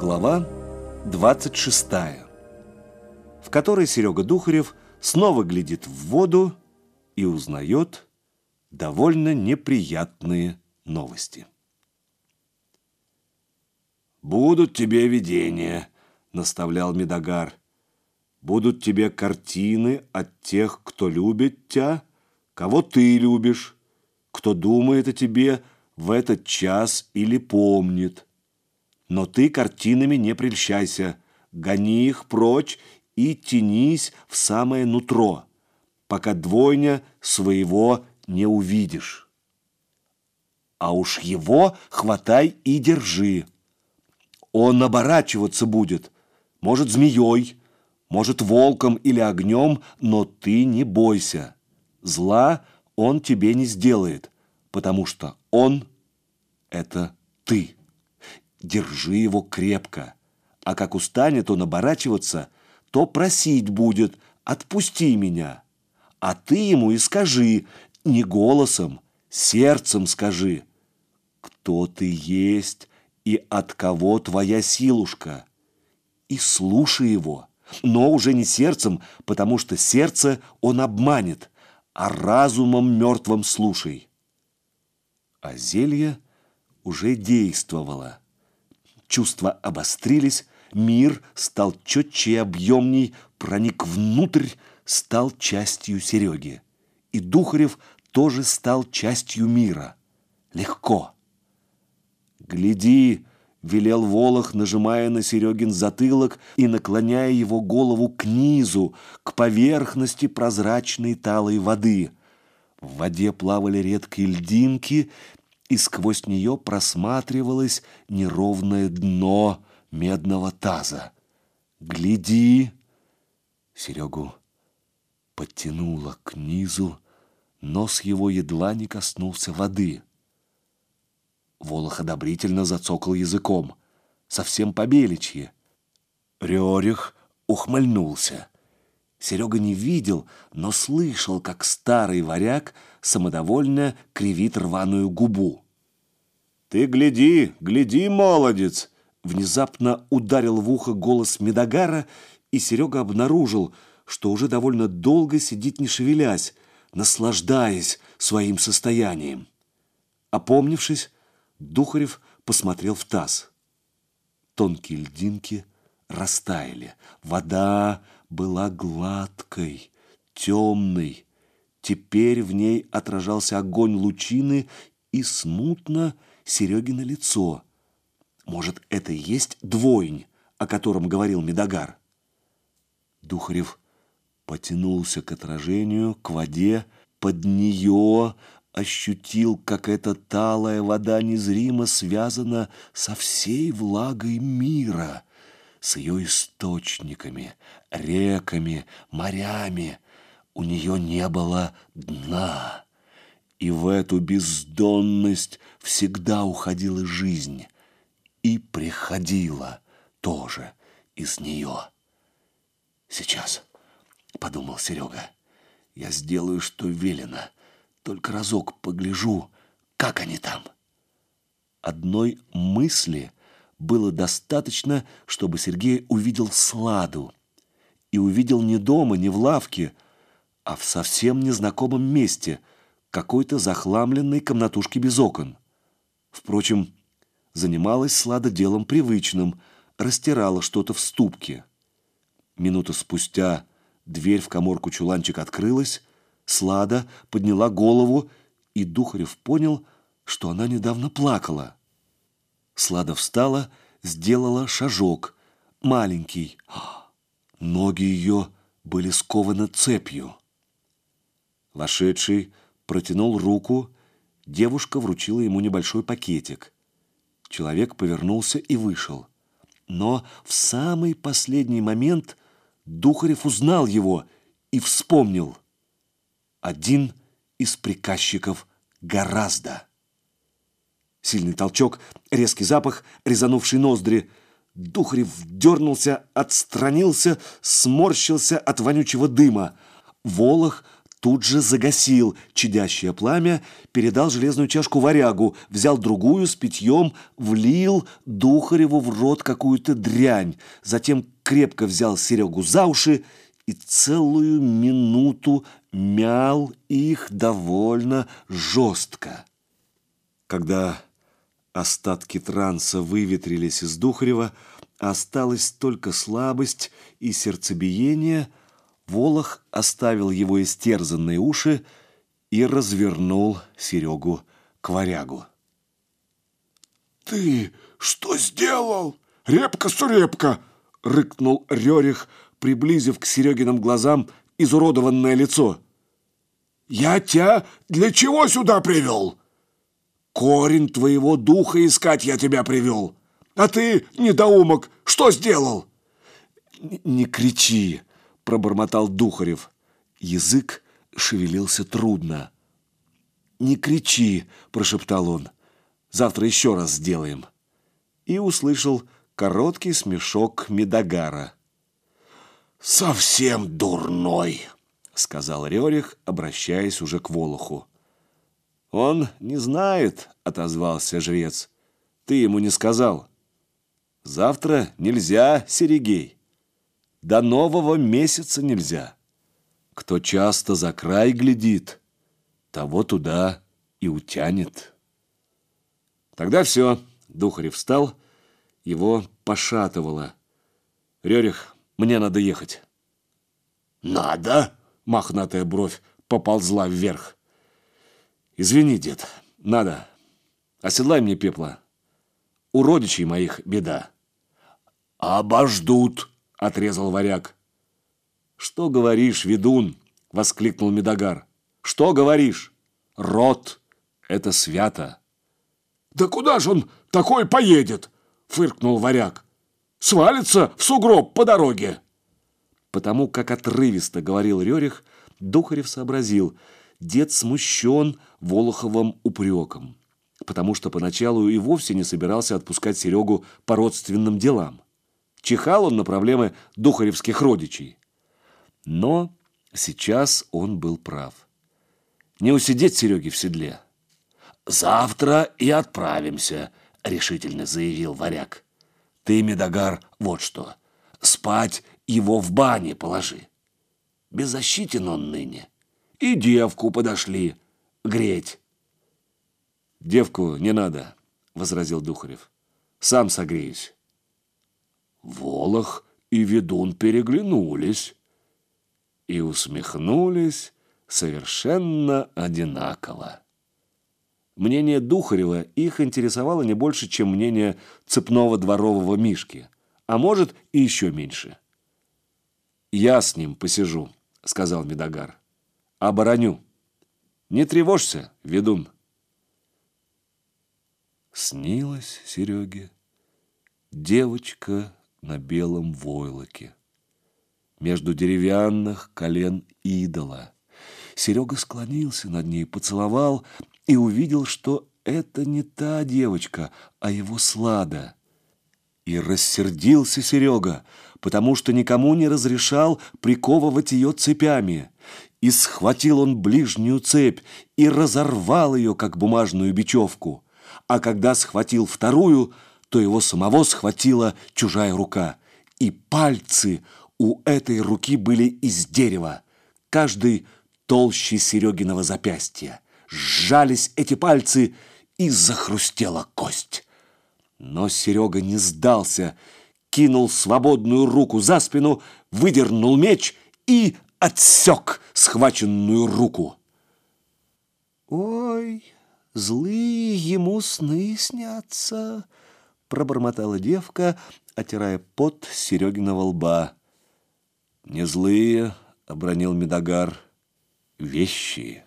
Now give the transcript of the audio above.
Глава 26, в которой Серега Духарев снова глядит в воду и узнает довольно неприятные новости. «Будут тебе видения», — наставлял Медогар. «Будут тебе картины от тех, кто любит тебя, кого ты любишь, кто думает о тебе в этот час или помнит. Но ты картинами не прельщайся, гони их прочь и тянись в самое нутро, пока двойня своего не увидишь. А уж его хватай и держи. Он оборачиваться будет, может, змеей, может, волком или огнем, но ты не бойся. Зла он тебе не сделает, потому что он — это ты. Держи его крепко, а как устанет он оборачиваться, то просить будет «отпусти меня». А ты ему и скажи, не голосом, сердцем скажи, кто ты есть и от кого твоя силушка. И слушай его, но уже не сердцем, потому что сердце он обманет, а разумом мертвым слушай. А зелье уже действовало. Чувства обострились, мир стал четче и объемней, проник внутрь, стал частью Сереги. И Духарев тоже стал частью мира. Легко. «Гляди!» — велел Волох, нажимая на Серегин затылок и наклоняя его голову к низу, к поверхности прозрачной талой воды. В воде плавали редкие льдинки, и сквозь нее просматривалось неровное дно медного таза. «Гляди!» Серегу подтянуло к низу, нос его едва не коснулся воды. Волох одобрительно зацокал языком, совсем побеличье. Рерих ухмыльнулся. Серега не видел, но слышал, как старый варяг самодовольно кривит рваную губу. «Ты гляди, гляди, молодец!» Внезапно ударил в ухо голос Медогара, и Серега обнаружил, что уже довольно долго сидит не шевелясь, наслаждаясь своим состоянием. Опомнившись, Духарев посмотрел в таз. Тонкие льдинки растаяли. Вода была гладкой, темной. Теперь в ней отражался огонь лучины и смутно Серегино лицо. Может, это и есть двойнь, о котором говорил Медогар? Духарев потянулся к отражению, к воде, под нее ощутил, как эта талая вода незримо связана со всей влагой мира — с ее источниками, реками, морями. У нее не было дна. И в эту бездонность всегда уходила жизнь. И приходила тоже из нее. «Сейчас», — подумал Серега, — «я сделаю, что велено. Только разок погляжу, как они там». Одной мысли — было достаточно, чтобы Сергей увидел Сладу. И увидел не дома, не в лавке, а в совсем незнакомом месте, какой-то захламленной комнатушке без окон. Впрочем, занималась Слада делом привычным, растирала что-то в ступке. Минуту спустя дверь в коморку чуланчик открылась, Слада подняла голову, и Духарев понял, что она недавно плакала. Слада встала, сделала шажок, маленький. Ноги ее были скованы цепью. Вошедший протянул руку, девушка вручила ему небольшой пакетик. Человек повернулся и вышел. Но в самый последний момент Духарев узнал его и вспомнил. Один из приказчиков гораздо. Сильный толчок, резкий запах, резанувший ноздри. Духарев дернулся, отстранился, сморщился от вонючего дыма. Волох тут же загасил чадящее пламя, передал железную чашку варягу, взял другую с питьем, влил Духареву в рот какую-то дрянь, затем крепко взял Серегу за уши и целую минуту мял их довольно жестко. Когда остатки транса выветрились из Духарева, осталась только слабость и сердцебиение – Волох оставил его истерзанные уши и развернул Серегу к варягу. «Ты что сделал? Репка-сурепка!» — рыкнул Рерих, приблизив к Серегиным глазам изуродованное лицо. «Я тебя для чего сюда привел? Корень твоего духа искать я тебя привел. А ты, недоумок, что сделал?» «Не кричи!» пробормотал Духарев. Язык шевелился трудно. «Не кричи!» – прошептал он. «Завтра еще раз сделаем». И услышал короткий смешок Медогара. «Совсем дурной!» – сказал Рерих, обращаясь уже к Волоху. «Он не знает», – отозвался жрец. «Ты ему не сказал. Завтра нельзя, Серегей». До нового месяца нельзя. Кто часто за край глядит, того туда и утянет. Тогда все. Духарев встал, его пошатывало. Рерих, мне надо ехать. Надо? Мохнатая бровь поползла вверх. Извини, дед, надо. Оседлай мне пепла. У родичей моих беда. Обождут отрезал варяг. «Что говоришь, ведун?» — воскликнул Медогар. «Что говоришь? Род — это свято». «Да куда же он такой поедет?» — фыркнул варяг. «Свалится в сугроб по дороге». Потому как отрывисто говорил Рерих, Духарев сообразил, дед смущен Волоховым упреком, потому что поначалу и вовсе не собирался отпускать Серегу по родственным делам. Чихал он на проблемы духаревских родичей. Но сейчас он был прав. Не усидеть Сереге в седле. «Завтра и отправимся», — решительно заявил варяг. «Ты, Медогар, вот что. Спать его в бане положи. Беззащитен он ныне. И девку подошли греть». «Девку не надо», — возразил Духарев. «Сам согреюсь». Волох и ведун переглянулись и усмехнулись совершенно одинаково. Мнение Духарева их интересовало не больше, чем мнение цепного дворового Мишки, а может и еще меньше. «Я с ним посижу», — сказал Медогар. «Обороню. Не тревожься, ведун». Снилась Сереге девочка на белом войлоке. Между деревянных колен идола. Серега склонился над ней, поцеловал и увидел, что это не та девочка, а его слада. И рассердился Серега, потому что никому не разрешал приковывать ее цепями. И схватил он ближнюю цепь и разорвал ее, как бумажную бечевку. А когда схватил вторую — то его самого схватила чужая рука. И пальцы у этой руки были из дерева, каждый толще Серегиного запястья. Сжались эти пальцы, и захрустела кость. Но Серега не сдался, кинул свободную руку за спину, выдернул меч и отсек схваченную руку. «Ой, злые ему сны снятся!» пробормотала девка, отирая пот Серегиного лба. «Не злые», — обронил Медогар, — «вещи».